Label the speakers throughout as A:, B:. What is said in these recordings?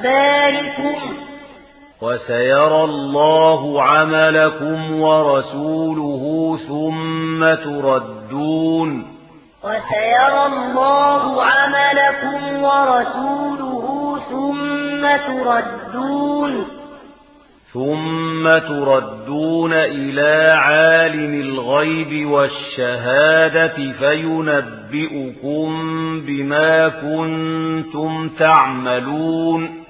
A: أخباركم
B: وسيرى الله عملكم ورسوله ثم تردون
A: وسيرى الله عملكم ورسوله ثم تردون
B: ثم تردون إلى عالم الغيب والشهادة فينبئكم بما كنتم تعملون
A: ثم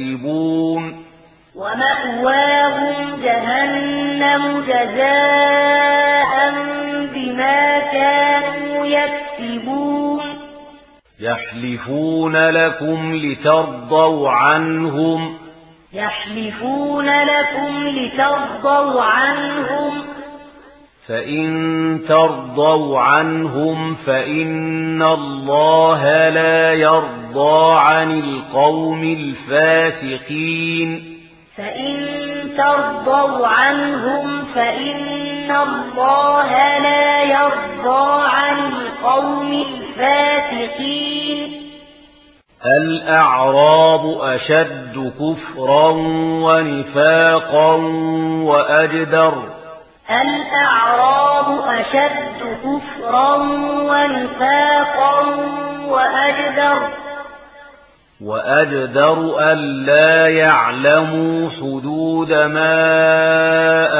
A: يكسبون ومأواهم جهنم جزاء بما كانوا يكسبون
B: يحلفون لكم لترضوا عنهم
A: يحلفون لكم لترضوا عنهم
B: فَإِن تَرْضَوْا عَنْهُمْ فَإِنَّ اللَّهَ لَا يَرْضَى عَنِ الْقَوْمِ الْفَاسِقِينَ
A: فَإِن تَرْضَوْا عَنْهُمْ فَإِنَّ اللَّهَ لَا يَرْضَى عَنِ الْقَوْمِ الْفَاسِقِينَ
B: الأعراب أشد كفرا ونفاقا وأجدر
A: الأعراب أشد كفرا ونفاقا وأجدر
B: وأجدر ألا يعلموا حدود ما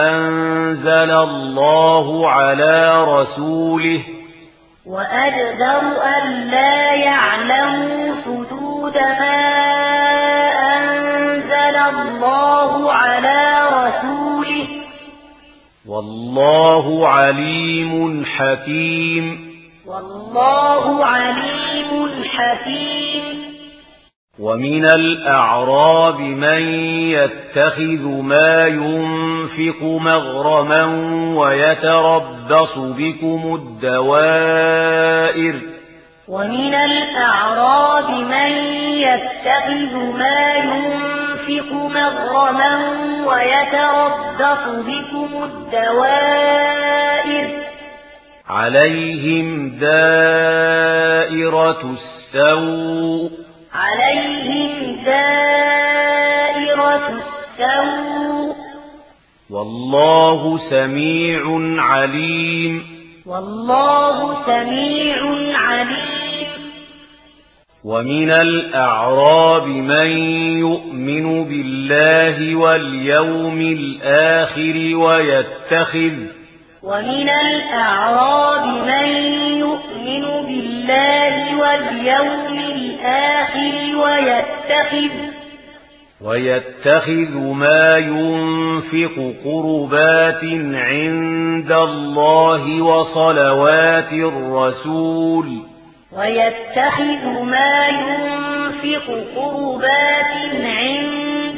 B: أنزل الله على رسوله.
A: وأجدر ألا يعلموا حدود ما أنزل الله على رسوله.
B: والله عليم حكيم
A: والله عليم حكيم
B: ومن الأعراب من يتخذ ما ينفق مغرما ويتربص بكم الدوائر
A: ومن الأعراب من يتخذ ما ينفق مغرما ويتربص بكم الدوائر
B: عليهم دائرة السوء
A: عليهم دائرة السوء
B: والله سميع عليم
A: والله سميع عليم
B: ومن الأعراب من يؤمن بالله بالله واليوم الآخر ويتخذ
A: ومن الأعراب من يؤمن بالله واليوم الآخر ويتخذ
B: ويتخذ ما ينفق قربات عند الله وصلوات الرسول
A: ويتخذ ما ينفق قربات عند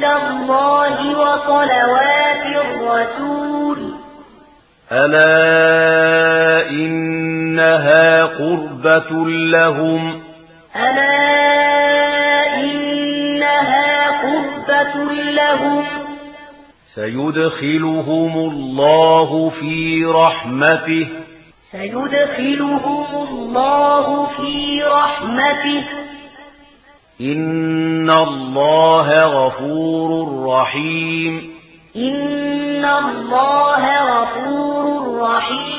A: الله وصلوات الرسول
B: ألا إنها قربة لهم
A: ألا إنها قربة لهم
B: سيدخلهم الله في رحمته
A: سيدخلهم الله في رحمته
B: إن ان الله غفور رحيم
A: ان الله غفور رحيم